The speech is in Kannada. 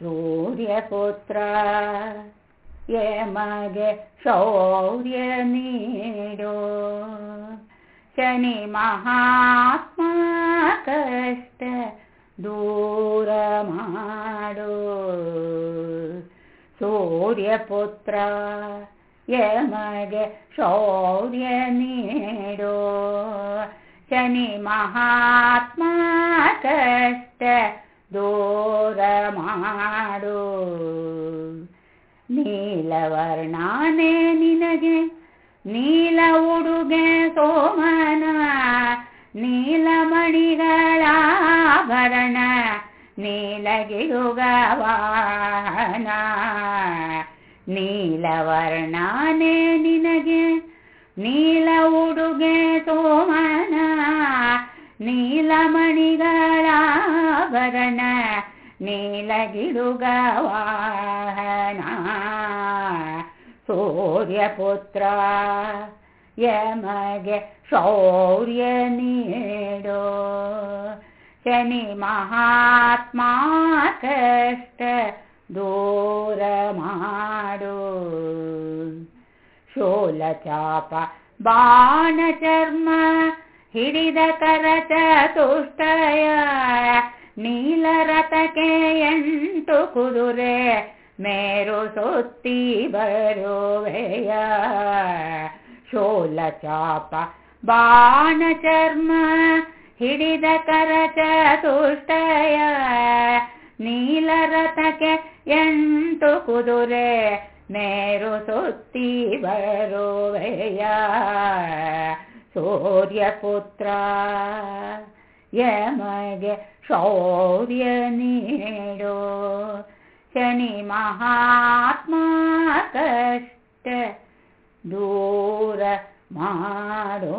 ಸೂರ್ಯಪುತ್ರ ಯಮಗೆ ಶೌರ್ಯ ನೀಡೋ ಶನಿ ಮಹಾತ್ಮ ಕಷ್ಟ ದೂರ ಮಾಡೋ ಸೂರ್ಯಪುತ್ರ ಯಮಗೆ ಶೌರ್ಯ ನೀಡೋ ಶನಿ ಮಹಾತ್ಮ ಕಷ್ಟ ದೂರ ಮಾಡು ನೀಲವರ್ಣಾನೆ ನಿನಗೆ, ನೀಲ ಉಡುಗೆ ಸೋಮನ ನೀಲಮಣಿಗಳ ಆಭರಣ ನೀಲಗಿಡುಗವಾನ ನೀಲವರ್ಣಾನೆ ನಿನಗೆ, ನೀಲ ಉಡುಗೆ ಸೋಮನ ಆಭರಣ ನೀಲಗಿಡುಗವಾಹನ. ಸೂರ್ಯಪುತ್ರ, ಯಮಗೆ ಶೌರ್ಯ ನೀಡೋ. ಶನಿ ಮಹಾತ್ಮ ಕಷ್ಟ ದೂರ ಮಾಡು. ಶೋಲ ಚಾಪ ಬಾಣ ಚರ್ಮ ಹಿಡಿದ ಕರಚ ತುಷ್ಟಯ. ನೀಲರಥಕ್ಕೆ ಎಂಟು ಕುದುರೆ ಮೇರು ಸುತ್ತಿ ಬರುವೆಯ ಶೋಲ ಚಾಪ, ಬಾಣ ಚರ್ಮ, ಹಿಡಿದ ಕರಚ ತುಷ್ಟಯ. ನೀಲರಥಕ್ಕೆ ಎಂಟು ಕುದುರೆ ಮೇರು ಸುತ್ತಿ ಬರುವೆಯ ಸೂರ್ಯಪುತ್ರ ಯಮಗೆ ಶೌರ್ಯ ನೀಡೋ ಶನಿ ಮಹಾತ್ಮ ಕಷ್ಟ ದೂರ ಮಾಡೋ